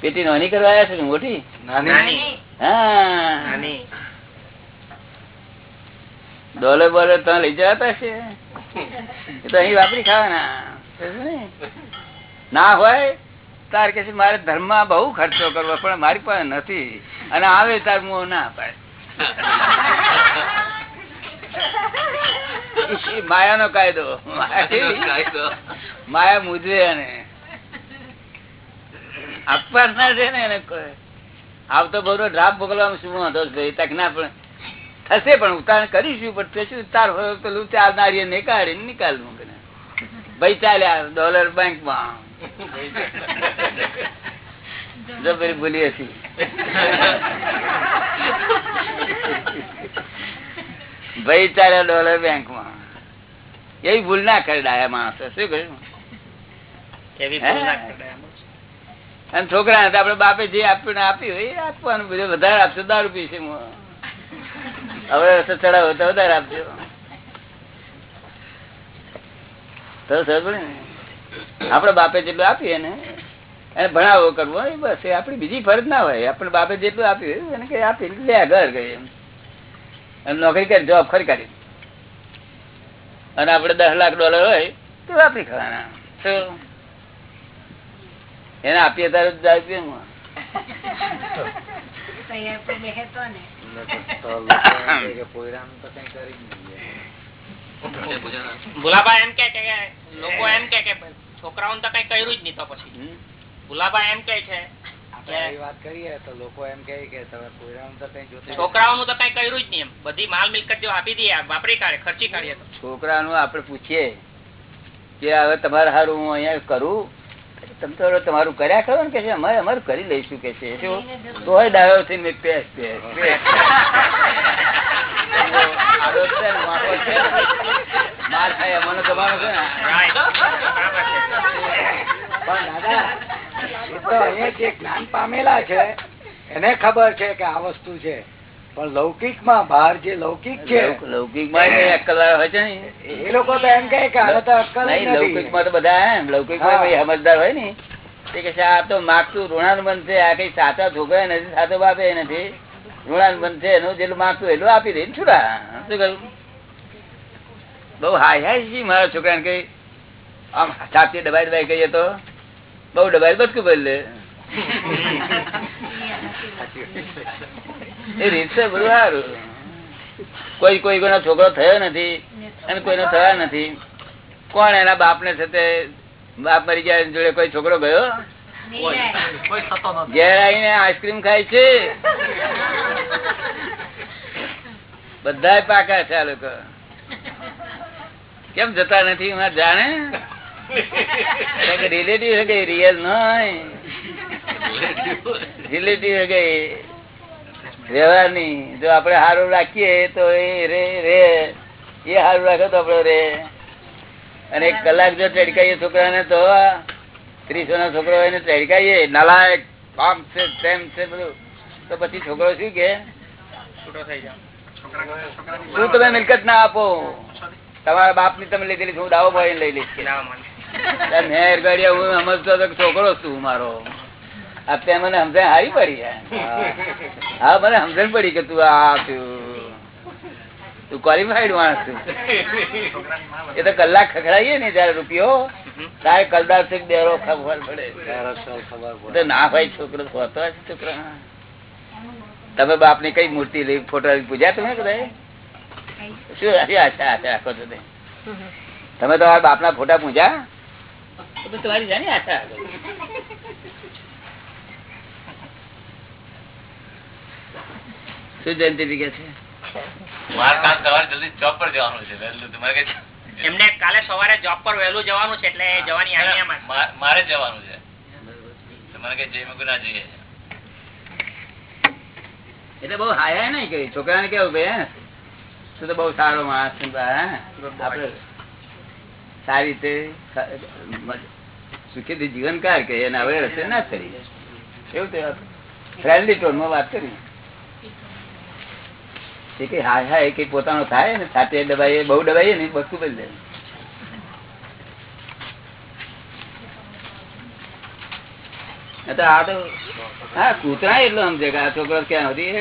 પેટી નોની કરવા આવ્યા છે મોટી? નાની. હા. ડોલર બોલર ત્યાં લઈ જવાતા છે. એ તો અહીં વાપરી ખાવાના. ના હોય તાર કે મારે ધર્મમાં બહુ ખર્ચો કરવો પણ મારી પાસે નથી. અને આવે તાર હું ના પાડે. માયા નો કાયદો. માયા મુજવે અને આપવા જ ના છે ને એને. આવતો બરો ડ્રાફ મોકલવામાં શું વાંધો ભાઈ તક ના પણ થશે પણ ઉતાર કરીશું પણ તે શું તાર હોય પેલું ચાલનારી ને કાઢી નિકાલ મૂકે ભાઈ ચાલ્યા ડોલર બેંકમાં જો પેલી ભૂલી હતી. ભાઈ ચાલ્યા ડોલર બેંકમાં. એવી ભૂલ ના કરે ડાયા માણસો શું કહ્યું. અને છોકરા ને આપડે બાપે જે આપ્યું આપ્યું એ આપવાનું બધું વધારે આપશો દારૂ પીશે. હવે રસ્તે ચડાવો તો વધારે આપજો. તો આપડે બાપે જેટલું આપીએ ને એને ભણાવો કરવો એ બસ એ આપડી બીજી ફરજ ના હોય. આપણે બાપે જેટલું આપ્યું એને કઈ આપી લે ઘર ગઈ એમ. અને નોકરી કરી જોબ ખરી કરી અને આપડે દસ લાખ ડોલર હોય તો વાપરી ખાવાના. એને આપીએ તારે જાય ભુલાબા એમ કે કે લોકો એમ કે કે છોકરાઓને તો કઈ કર્યું જ નહીં તો પછી? ભુલાબા એમ કે છે આપણે નું વાત કરીએ તો લોકો એમ કહે કે તમે કોઈરાનું તો કઈ જોતું નથી. છોકરાઓનું તો કઈ કર્યું જ નહીં એમ. બધી માલ મિલકત જો આપી દઈએ વાપરી કાઢે ખર્ચી કાઢીએ તો. છોકરાનું આપણે પૂછીએ કે હવે તમારે સારું હું અહીંયા કરું? તમે તો તમારું કર્યા કરો ને કે છે? અમારે અમારું કરી લઈશું કે છે. શું? તો ડાયો થઈને પેસ પેસ પેસ. આડો છે ને વાંકો છે ને. માર ખાય એમાંનો તમારો છે ને Right. બરાબર છે. પણ દાદા તો જે જ્ઞાન પામેલા છે એને ખબર છે કે આ વસ્તુ છે. પણ લૌકિકમાં બહાર જે લૌકિક છે લૌકિકમાં એ અક્કલ હોય છે ને એ લોકો તો એમ કહે કે તો અક્કલ લૌકિકમાં તો બધા એમ લૌકિકમાં સમજદાર હોય ને તે કે આ તો માગતું ઋણાનુબંધ છે આ કઈ સાચા છોકરા નથી સાચો બાપે નથી. ઋણાનુબંધ છે એનું જેટલું માગતું એટલું આપી દે. છૂટા શું કહ્યું? હાય હાય છે મારા છોકરાને કઈ આમ સાચી દબાઈ દબાઈ કહીએ તો? બઉ દબાઈ બચકું ભરી લે એ રીત છે બધું સારું. કોઈ કોઈ કોઈનો છોકરો થયો નથી અને કોઈનો થયા નથી. કોણ એના બાપ ને સાથે બાપ મરી ગયા જોડે કોઈ છોકરો ગયો? ઘેર આવીને આઈસ્ક્રીમ ખાય છે? બધા પાકા છે આ લોકો. કેમ જતા નથી જાણે? રિલેટિવ રિયલ નહીં રિલેટિવ ગઈ વ્યવહારની જો આપણે સારું રાખીએ તો એ રે રે. એ સારું રાખે તો આપડે રે. અને એક કલાક જો ચડકાઈએ છોકરાને તો ત્રીસો ના છોકરો હોય ને ચડકાઈએ. નલાયક આમ છે તેમ છે બધું. તો પછી છોકરો શું કે? શું તમે મિલકત ના આપો? તમારા બાપની તમે લીધેલી હું દાવો ભાઈ લઈ લઈશ મેં હું સમજતો છોકરો છું મારો. અત્યારે મને સમજણ હારી પડી હા. મને સમજણ પડી કે તું આ તું ક્વોલિફાઈડ માણસ છું. એ તો કલાક ખખડાઈએ ને જયારે રૂપિયો. તારે કલદારથી બેરો ખબર પડે. ના ભાઈ છોકરો હોતો છોકરા. તમે બાપની કઈ મૂર્તિ લઈ ફોટો પૂજા તમે બધા શું આશા આશા આશા રાખો છો તમે તમારા બાપ ના ફોટા પૂજા? તમારી જાણી આશા શું જયંતિ કે છે? મારે કાલ સવારે જલ્દી જોબ પર જવાનું છે. વહેલું તમારે કઈ એમને કાલે સવારે જોબ પર વહેલું જવાનું છે એટલે જવાની. મા- મારે જવાનું છે. ના બહુ હાયા નહીં કરી છોકરાને કેવું કે હે, તું તો બઉ સારો માણસ? સારી રીતે સુખી જીવન કાર કે એને હવે રસ્તે ના કરી એવું તે ફ્રેન્ડલી ટોનમાં વાત કરી. પોતાનો થાય ને, સાથે દબાઈએ, બહુ દબાઈએ ને બધું બદલે. આ તો હા કૂતરા એટલો સમજે કે આ છોકરો ક્યાં સુધી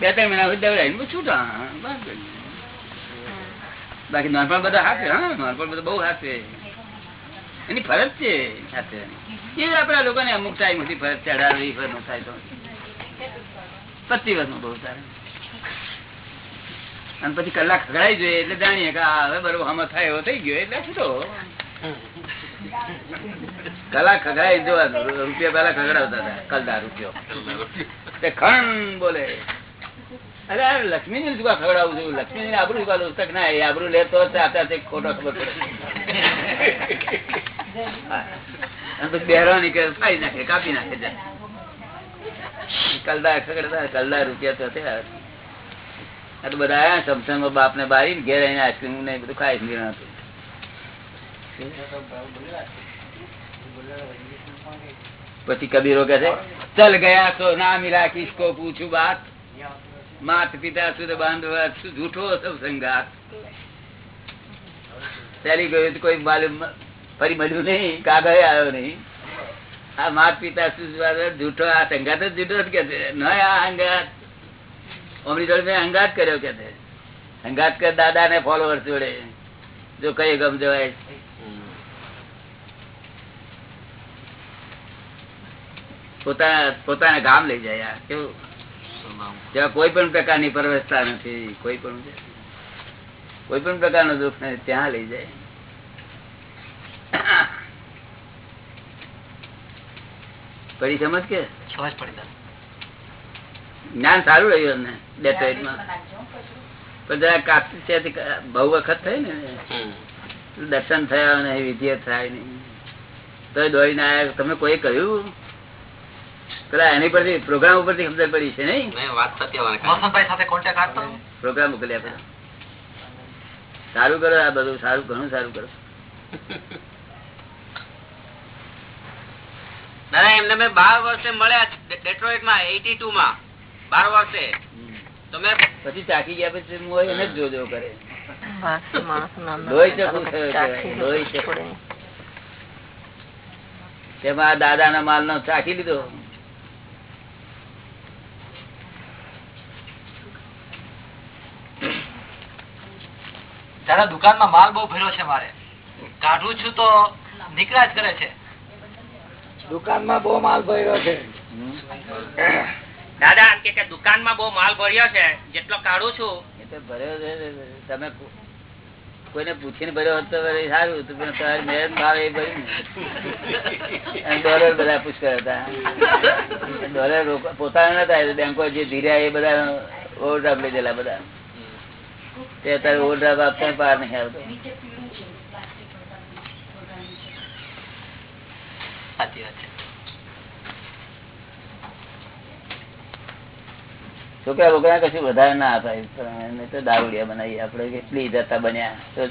બે, ત્રણ મહિના સુધી દવડાવીને છૂટા. બાકી નાનપણ બધા હાથે, હા, નાનપણ બધા બહુ હાથે. એની ફરજ છે સાથે એ આપડા લોકોને અમુક ટાઈમ હતી ફરજ વર્ષનું થાય તો. પચીસ વર્ષ બહુ સારું અને પછી કલાક ખગડાઈ જોઈએ એટલે જાણીએ કે હવે બરોબર હમ થાય થઈ ગયો. એટલે છૂટો કલાક ખગડાઈ જોવાનું રૂપિયા પેલા ખગડાવતા હતા, કલદાર રૂપિયો. ખણ બોલે. શું ખવડાવું છું? લક્ષ્મી ને ના, એ આબરું લેતો જ ખોટો ખબર પડે. બેહરા નીકળે ફાઈ નાખે, કાપી નાખે જાય કલદા ખગડતા કલદાર રૂપિયા તો થયા તો બધા આયા સમસંગમાં બાપ ને બારી ઘેર આઈસ્ક્રીમ ને બધું ખાઈ પછી કબીરો કે છે, ચલ ગયા તો ના મિલા, કિસકો પૂછું બાત. માત પિતા સુધ બાંધવા જૂઠો સબ ચાલી ગયું કોઈ માલુમ ફરી મળ્યું નહીં, કાગળ આવ્યો નહીં. આ માત પિતા સુધ જૂઠો, આ સંગાત જ જૂઠો જ કે છે. ન આ અંગાત અમની જોડે મેં અંગાત કર્યો કે અંગાત કર દાદા ને ફોલોઅર જોડે. જો કઈ ગમ જવાય. પોતાના પોતાના ગામ લઈ જાય કેવું? ત્યાં કોઈ પણ પ્રકારની પરવસતા નથી. કોઈ પણ કોઈ પણ પ્રકારનું દુઃખ નથી. ત્યાં લઈ જાય. પડી સમજ કે? સમજ પડી જ્ઞાન સારું રહ્યું એમને ડેટ્રોઇટમાં. પણ જરા કાપી છે બહુ વખત થઈ ને. દર્શન થયા ને વિધિ થાય નહીં તો દોડીને આવ્યા તમે કોઈ કહ્યું? પેલા એની પરથી પ્રોગ્રામ ઉપરથી ખબર પડી છે નહીં? પ્રોગ્રામ મોકલ્યા પેલા સારું કરો આ બધું સારું ઘણું સારું કરો. દાદા એમને મેં બાર વર્ષે મળ્યા ડેટ્રોઇટમાં એટી ટુ માં બાર વર્ષે તો મેં પછી ચાકી ગયા પછી હું એને જ જોજો કરે. તેમાં આ દાદાના માલ નો ચાખી લીધો. દાદા દુકાનમાં માલ બહુ ભર્યો છે મારે. કાઢું છું તો નીકળ્યા જ કરે છે. દુકાનમાં બહુ માલ ભર્યો છે. દાદા એમ કે દુકાનમાં બહુ માલ ભર્યો છે જેટલો કાઢું છું. એ તો ભર્યો છે તમે કોઈને પૂછીને ભર્યો હોત સારું હતું પણ તમારી મહેનત ભાવ એ ભર્યું ડોલર બધા પુષ્કળ હતા. ડોલર પોતાના નતા બેંકો જે ધીર્યા એ બધા ઓવરડ્રાફ્ટ લીધેલા બધા. તે અત્યારે ઓવરડ્રાફ્ટ આપતા પાર નહીં આવતો. સાચી વાત છે છોકરા બોકરા કશું વધારે ના અપાય. તો દારૂડિયા બનાવી આપડે કેટલી જતા બન્યા. તો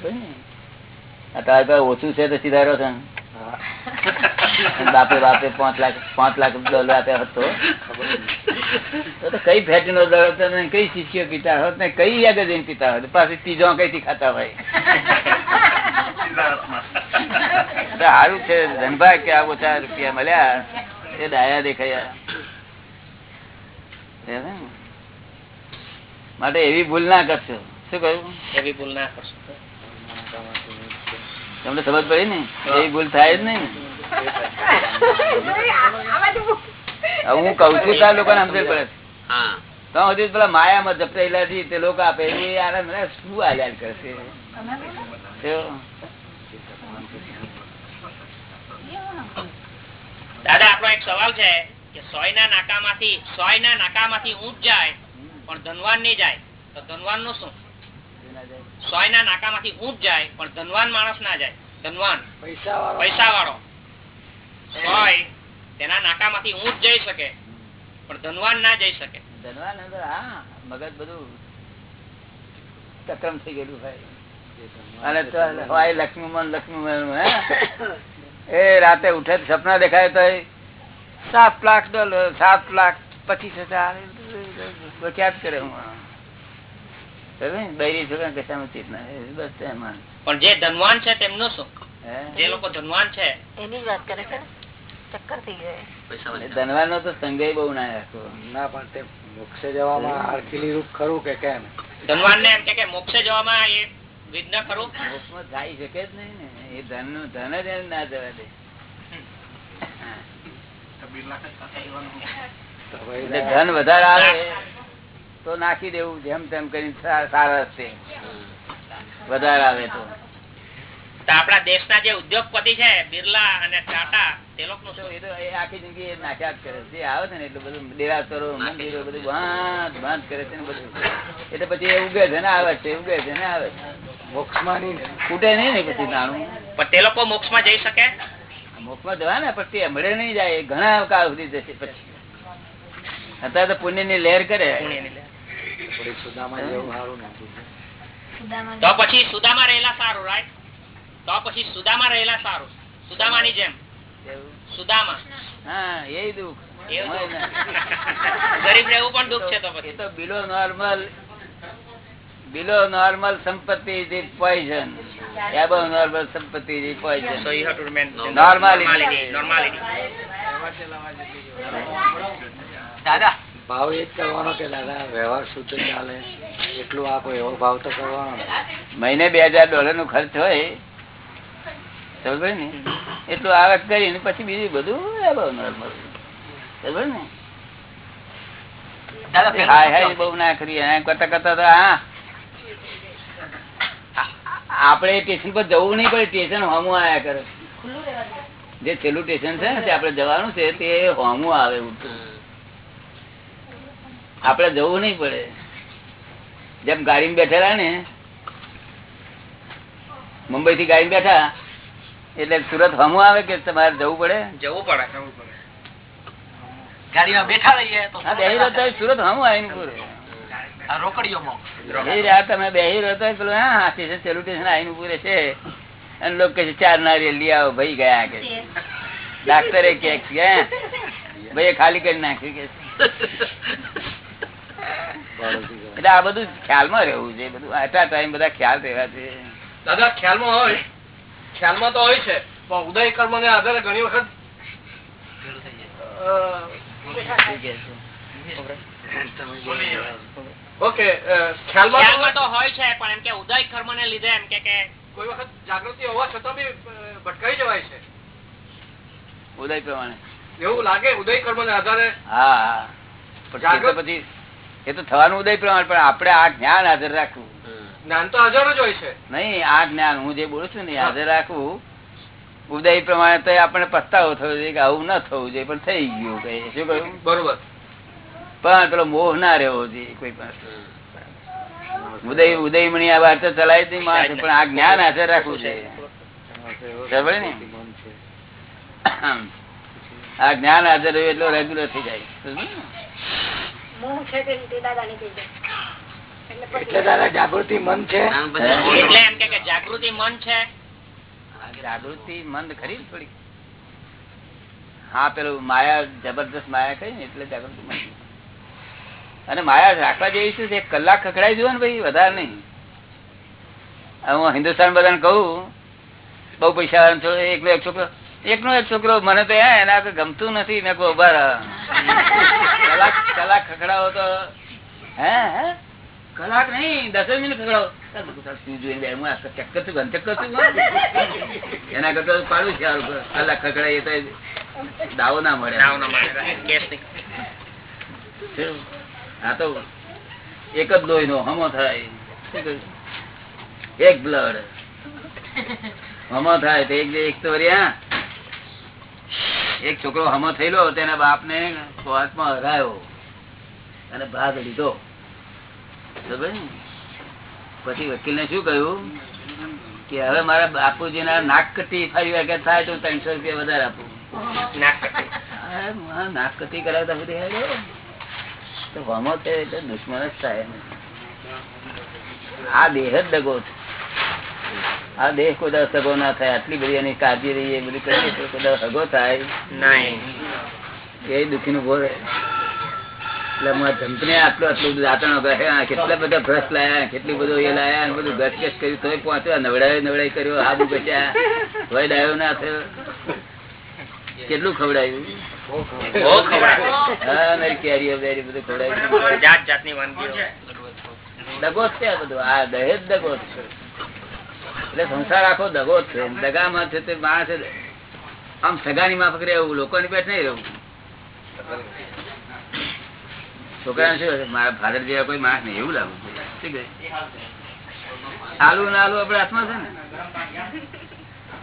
તારી પાસે ઓછું છે તો સીધારો છે બાપે બાપે પાંચ લાખ પાંચ લાખ ડોલર આપ્યા હતો તો. કઈ ફેટ નો ડોલર હતો ને કઈ શિષ્યો પીતા હોત ને કઈ આગળ જઈને પીતા હોત? પાછી ત્રીજો કઈ ખાતા હોય. સારું છે. ધનભાઈ કે આ ઓછા રૂપિયા મળ્યા. એ ડાયા દેખાયા? માટે એવી ભૂલ ના કરશો. શું કહ્યું? એવી ભૂલ ના કરશો. તમને સમજ પડી ને? એવી ભૂલ થાય જ નહીં. હું કઉ છું ત્યાં લોકો સમજણ પડે. તો સુધી પેલા માયામાં જપટેલા છે તે લોકો આપે એ આને શું આલ્યા કરશે? દાદા આપણો એક સવાલ છે કે સોય ના નાકામાંથી સોય ના નાકામાંથી ઊંચ જાય પણ ધનવાન નહીં જાય તો ધનવાનનું શું? સોય ના નાકામાંથી ઊંચ જાય પણ ધનવાન માણસ ના જાય. ધનવાન. પૈસા વાળો સોય તેના નાકામાંથી ઊંચ જઈ શકે પણ ધનવાન ના જઈ શકે. ધનવાન અંદર હા મગજ બધું ચક્રમ થઈ ગયેલું ભાઈ અને લક્ષ્મીમન લક્ષ્મીમન હે? એ રાતે ઉઠે સપના દેખાય તો સાત લાખ ડોલર સાત લાખ પચીસ હજાર ક્યાં કરે હું સમજ્યો ને? બૈરી છોકરા કશામાં ચિત્ત ના રહે. બસ એમાં પણ જે ધનવાન છે તેમનું શું? જે લોકો ધનવાન છે. એની વાત કરે છે ચક્કર થઈ જાય એ. ધનવાન નો તો સંગય બહુ ના રાખો ના પણ તે મોક્ષે જવામાં રૂપ ખરું કે કેમ? ધનવાન ને એમ કે મોક્ષે જવામાં એ વિઘ્ન ખરું? મોક્ષમાં જાય શકે જ નહીં ને. એ ધનનું ધન જ ના જવા દે. એટલે ધન વધારે આવે તો નાખી દેવું જેમ તેમ કરીને સારા રસ્તે વધારે આવે તો. તો દેશ દેશના જે ઉદ્યોગપતિ છે બિરલા અને ટાટા તે લોકો તો એ તો એ આખી જિંદગી નાખ્યા જ કરે જે આવે છે ને એટલું બધું દેરાસરો મંદિરો બધું બાંધ બાંધ કરે છે ને બધું. એટલે પછી એ ઉગે છે ને આવે છે ઉગે છે ને આવે છે. નહીં ને. પછી નાણું. પણ તે લોકો મોક્ષમાં જઈ શકે? મોક્ષમાં જવા ને પછી મળે નહીં જાય ઘણા કાળ સુધી જશે. પછી અત્યારે તો પુણ્યની લહેર કરે તો પછી સુદામાં રહેલા સારું રાઈટ તો પછી સુદામાં રહેલા સારું. સુદામાની જેમ. સુદામા. હા એ દુઃખ. એવું ગરીબ રહેવું પણ દુઃખ છે તો પછી. તો બિલો નોર્મલ બિલો નોર્મલ સંપત્તિ ઇઝ પોઈઝન એબો નોર્મલ સંપત્તિ is poison so you have to remain Normality. normality દાદા. ભાવ એ જ કરવાનો કે દાદા વ્યવહાર શુદ્ધ ચાલે? એટલું આપો એવો ભાવ તો કરવાનો મહિને બે હજાર ડોલર નો ખર્ચ હોય સમજ ને? એટલું આવક કરીને પછી બીજું બધું એબો નોર્મલ. સમજ ને? દાદા હાય હાય બહુ ના કરીએ. એમ કરતા કરતા તો હા. આપણે સ્ટેશન પર જવું નહીં પડે સ્ટેશન હોમું આયા કરે. જે છેલ્લું સ્ટેશન છે ને તે આપણે જવાનું છે તે હોમું આવે ઉલટું. આપણે જવું નહીં પડે. જેમ ગાડીમાં બેઠેલા ને મુંબઈ થી ગાડી બેઠા એટલે સુરત હમું આવે કે તમારે જવું પડે? જવું પડે ગાડીમાં બેઠા રહીએ તો હા બેહી રહો તો સુરત હમું આવીને પૂરે. આ રોકડીઓમાં. એ રાત તમે બેહી રહ્યો તો પેલું હા સ્ટેશન છેલ્લું આવીને પૂરે છે અને લોકો કે છે ચાર નારિયેળ લઈ આવો ભાઈ ગયા કે ડાક્ટરે કે? ભાઈ એ ખાલી કરી નાખ્યું કે ભાડું એટલે આ બધું ખ્યાલમાં રહેવું છે બધું. આટલા ટાઈમ બધા ખ્યાલ રહેવા છે. દાદા ખ્યાલમાં હોય. ખ્યાલમાં તો હોય છે પણ ઉદય કર્મ ને આધારે ઘણી વખત ઓકે ખ્યાલમાં તો તો હોય. છે પણ એમ કે ઉદય કર્મ ને લીધે એમ કે કે કોઈ વખત જાગૃતિ હોવા છતાં બી ભટકાઈ જવાય છે. ઉદય પ્રમાણે. એવું લાગે ઉદય કર્મ ને આધારે. હા હા. પણ એ તો થવાનું ઉદય પ્રમાણ પણ આપણે આ જ્ઞાન હાજર રાખવું. જ્ઞાન તો હાજર જ હોય છે. નહીં આ જ્ઞાન હું જે બોલું છું ને હાજર રાખવું. ઉદય પ્રમાણે તો આપણે પસ્તાવો થયો છે કે આવું ન થવું જોઈએ પણ થઈ ગયું કઈ. શું કહ્યું? બરોબર. પણ પેલો મોહ ના રહેવો જોઈએ કોઈ પાસે ઉદય ઉદયમણી આ તો ચલાય જ નહીં માણસે પણ આ જ્ઞાન હાજર રાખવું છે. ખબર ને? આ જ્ઞાન હાજર રહ્યું એટલો રેગ્યુલર થઈ જાય. જાગૃતિ મન છે? એટલે એમ કે કે જાગૃતિ મન છે. જાગૃતિ મન ખરી થોડી હા પેલું માયા જબરદસ્ત માયા કઈ ને એટલે જાગૃતિ મન અને માયા રાખવા જેવી શું છે? એક કલાક ખકડાઈ જુઓ ને ભાઈ વધારે નહીં. હું હિન્દુસ્તાન બધાને કહું બહુ પૈસા છોકરો એકનો એક છોકરો એકનો એક છોકરો મને તો એના ગમતું નથી. મેં કહું ઊભા કલાક કલાક ખખડાવો તો હે હે? કલાક નહીં દસ જ મિનિટ. એના કરતા પાડું છે કલાક તો દાવો ના મળે? આ તો એક જ લોહી નો હમો થાય. એક બ્લડ. હમો થાય તો એક તો રહ્યા એક છોકરો હમો થયેલો તેના બાપ ને હરાયો અને ભાગ લીધો પછી વકીલ ને શું કહ્યું કે હવે મારા બાપુજી ના નાક કટી ફરી વખત થાય તો ત્રણસો રૂપિયા વધારે આપું નાક કટી. નાક કટી કરાવતા બધી. તો હોમો છે એટલે દુશ્મન જ થાય. આ દેહ જ દગો છે આ દેહ કોઈ સગો ના થાય આટલી બધી એની કાળજી રહી એ બધી કરીએ તો કોઈ દાડો સગો થાય? નહીં. એ દુઃખી નું બોલે એટલે ધમકને આટલું આટલું દાંતણો કરે કેટલા બધા બ્રશ લાયા કેટલી બધું એ લાયા અને બધું ઘસ ઘસ કર્યું તોય પહોંચ્યો નવડાય નવડાય કર્યો આબુ ઘસ્યા તોય ડાયો ના થયો. કેટલું ખવડાયું. હા કેરીઓ બેરી બધું ખવડાવ્યું જાત જાતની વાનગીઓ. દગો છે આ બધું. આ દહેજ દગો છે. એટલે સંસાર આખો દગો જ છે. દગામાં છે તે માણસ આમ સગાની માફક રહેવું લોકોની પેટ નહીં રહેવું. છોકરાને શું મારા ફાધર જેવા કોઈ માણસ નહીં એવું લાગુ? આલુ ને આલુ આપડે હાથમાં છે ને.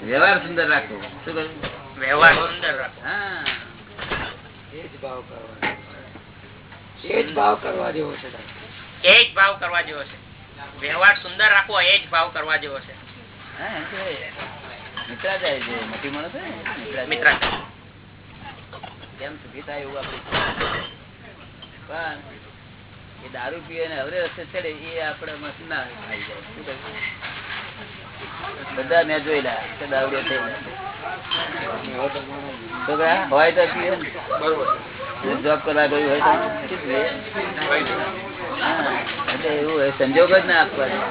વ્યવહાર સુંદર રાખવો. શું કહ્યું? વ્યવહાર સુંદર રાખવો. હા. એ જ ભાવ કરવા એ જ ભાવ કરવા જેવો છે. એ જ ભાવ કરવા જેવો છે. વ્યવહાર સુંદર રાખવો એ જ ભાવ કરવા જેવો છે. હા, છે મોટી માણસ હોય ને, મિત્રાચાય. મિત્ર કેમ સુખી થાય એવું આપણે પણ એ દારૂ પીએ ને હવે રસ્તે ચડે એ આપડે મસ્ત ના ખાઈ જાય. શું કહ્યું? બધા મેં જોયેલા કે દારૂ છોકરા હોય તો પીએ બરોબર. જોબ કરવા ગયું હોય તો. સંજોગ જ ના આપવાનો.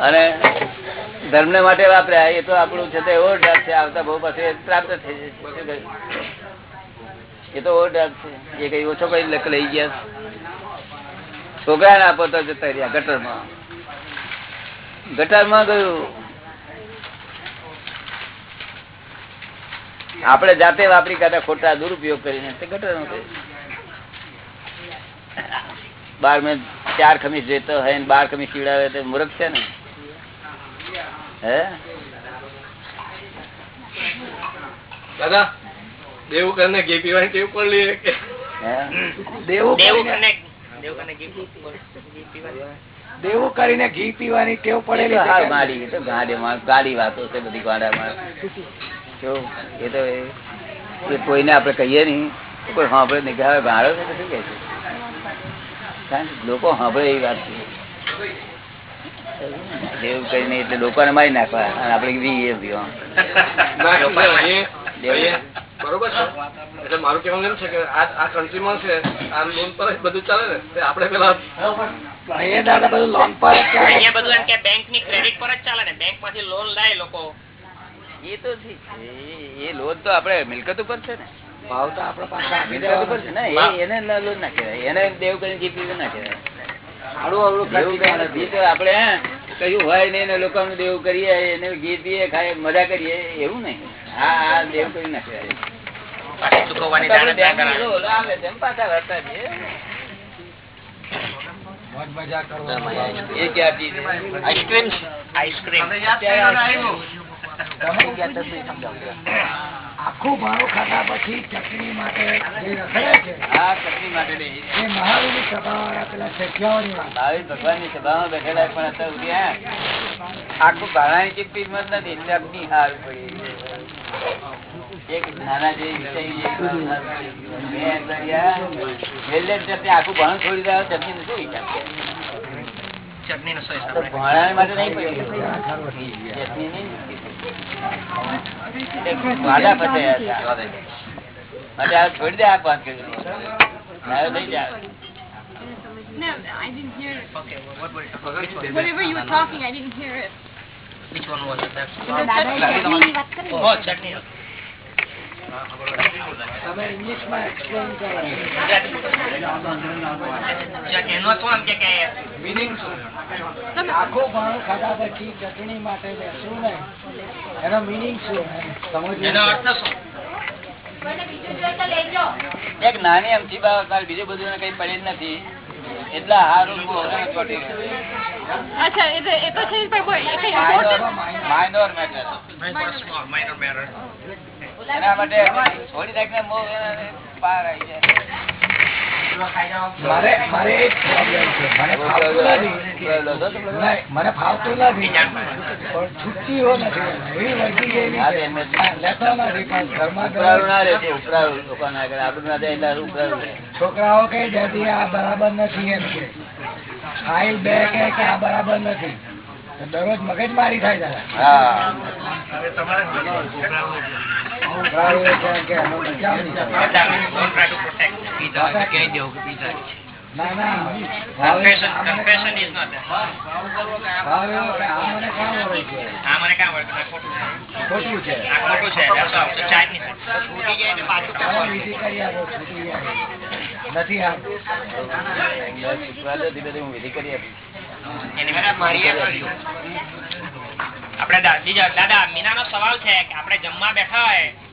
અને ધર્મ ને માટે વાપર્યા, એ તો આપણું છે એવો ડર છે, આવતા બહુ પાસે પ્રાપ્ત થઈ જશે? એ તો એવો ડર છે. એ કઈ ઓછો કઈ લઈ ગયા. છોકરા ને આપો તો જતા રહ્યા ગટરમાં. ગટરમાં ગયું. આપણે જાતે વાપરી કાઢા ખોટા દુરુપયોગ કરીને. તે બાર મેં ચાર ખમીસ જોઈતો હોય ને બાર ખમીસ પીવડાવે તો મૂર્ખ છે ને. હે? દાદા દેવું કરીને ઘી પીવાની ટેવ પડી કે? હે? દેવું દેવું કરીને ઘી પીવાની. ટેવ પડેલી કે? ગાડી ગાડીમાં ગાડી વાતો છે બધી ગાડામાં. કેવું એ તો એ- કોઈને આપણે કહીએ નહીં. તો કોઈ સાંભળે નહીં. કે હવે ગાળો છે શું કે છે? કારણ કે લોકો સાંભળે એવી વાત છે. એવું કરીને એટલે લોકોને મારી નાખવા. અને આપણે બી બરોબર છે. એટલે મારું કેવું એમ છે કે આ આ કન્ટ્રીમાં છે આ લોન પર જ બધું ચાલે ને તે આપણે પેલા અહીંયા દાદા બધું લોન પર અહીંયા બધું એમ કે બેંકની ક્રેડિટ પર જ ચાલે ને. બેંકમાંથી લોન લાય લોકો. એ તો એ- એ લોન તો આપડે મિલકત ઉપર છે ને. ભાવ તો આપડે મિલકત ઉપર છે. ને. એને લોન ના કહેવાય. એને દેવ કરીને જીતી ના કહેવાય. હે, કયું હોય નઈ લોકો દેવું કરીએ એને ઘી ખાય મજા કરીએ એવું નઈ હા આ દેવ કરી ના કહેવાય? Ice cream ice cream. તમે ગયા તો સમજાવજો? આખું ખાધા પછી ચટણી માટે જે રખડે છે આ ચટણી માટે નહીં. એ મહાવીરની સભાવાળા પેલા શેઠિયાઓની વાત. મહાવીર ભગવાનની સભામાં બેઠેલા પણ અત્યાર સુધી આખું ચીપટી જ મત નથી. અગ્નિ હાર પડી એક નાના જેવી ચટણી આખું ભાણું છોડી દે ચટણી શું વિચાર ચટણી નો સોય તો ભાણા માટે નહીં પડી. છોડી દે આ પાંચ kilo No, I didn't hear it. Okay, what were you talking Whatever you were talking, I didn't hear it. Which one was it? That Oh, oh, chutney. તમે ઇંગ્લિશમાં એક્સપ્લેન કરો ચટણી શું આમ કે કે મિનિંગ શું? આખું ભાણું ખાધા પછી ચટણી માટે બેસવું નહીં એનો મિનિંગ શું? સમજવું એનો અર્થ શું? એક નાની અમથી બાબત બીજું બધું કઈ પડી જ નથી. એટલા હારું. અચ્છા એ તો એ તો છે કઈ important માઇનોર મેટર એના માટે છોડી પાર આવી જાય. મને ફાવતું નથી. પણ છૂટતીઓ નથી એવી વર્ગી ગયેલી હા, છે. એમ જ. હા, લેતો નથી પણ ઘરમાં ઉપરાળું ના ગયેલી રહેશે ઉપરાળું લોકોના આગળ. આપણું ના જાય એટલે ઉપરાળું રહે. છોકરાઓ કે જતી આ બરાબર નથી એમ કે. ફાઇલ બે કે કે આ બરાબર નથી. દરરોજ મગજ મારી થાય દાદા હા છોકરાઓ એ કે કે એનો બચાવ નહીં થાય. don't try to protect ના ના confession આ મને દાદા, મીનાનો સવાલ છે કે આપડે જમવા બેઠા હોય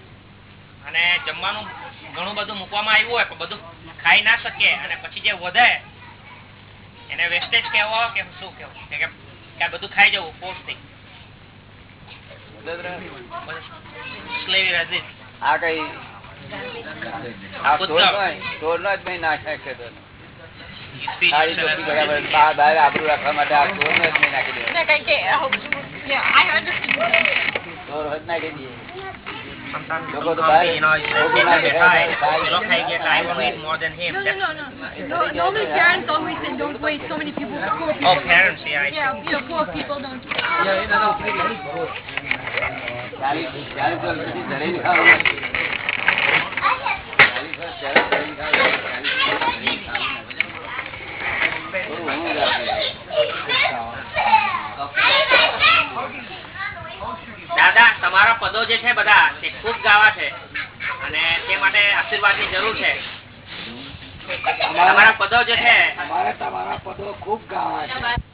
અને જમવાનું ઘણું બધું મૂકવામાં આવ્યું હોય પણ બધું ખાઈ ના શકીએ. અને પછી જે વધે એને વેસ્ટેજ કહેવો કે શું કેવું કે કે બધું ખાઈ જવું ફોર્સથી આ કઈ રાખવા માટે નો જ નાખી દે. નાખી દઈએ Sometimes Look he at the come, body. you know, he says, Look at "Take the it body. high." Look, I get, I want to eat more than him. No, That's- no, no, no. no. Normally parents always say don't wait. So many people, poor people. Oh, parents, yeah, I see. Yeah, you know, poor people don't. ચાલીસ ચાલીસ વર્ષ સુધી દાદા તમારા પદો જે છે બધા તે ખૂબ ગાવા છે અને તે માટે આશીર્વાદની જરૂર છે. તમારા પદો જે છે તમારા પદો ખૂબ ગાવા છે.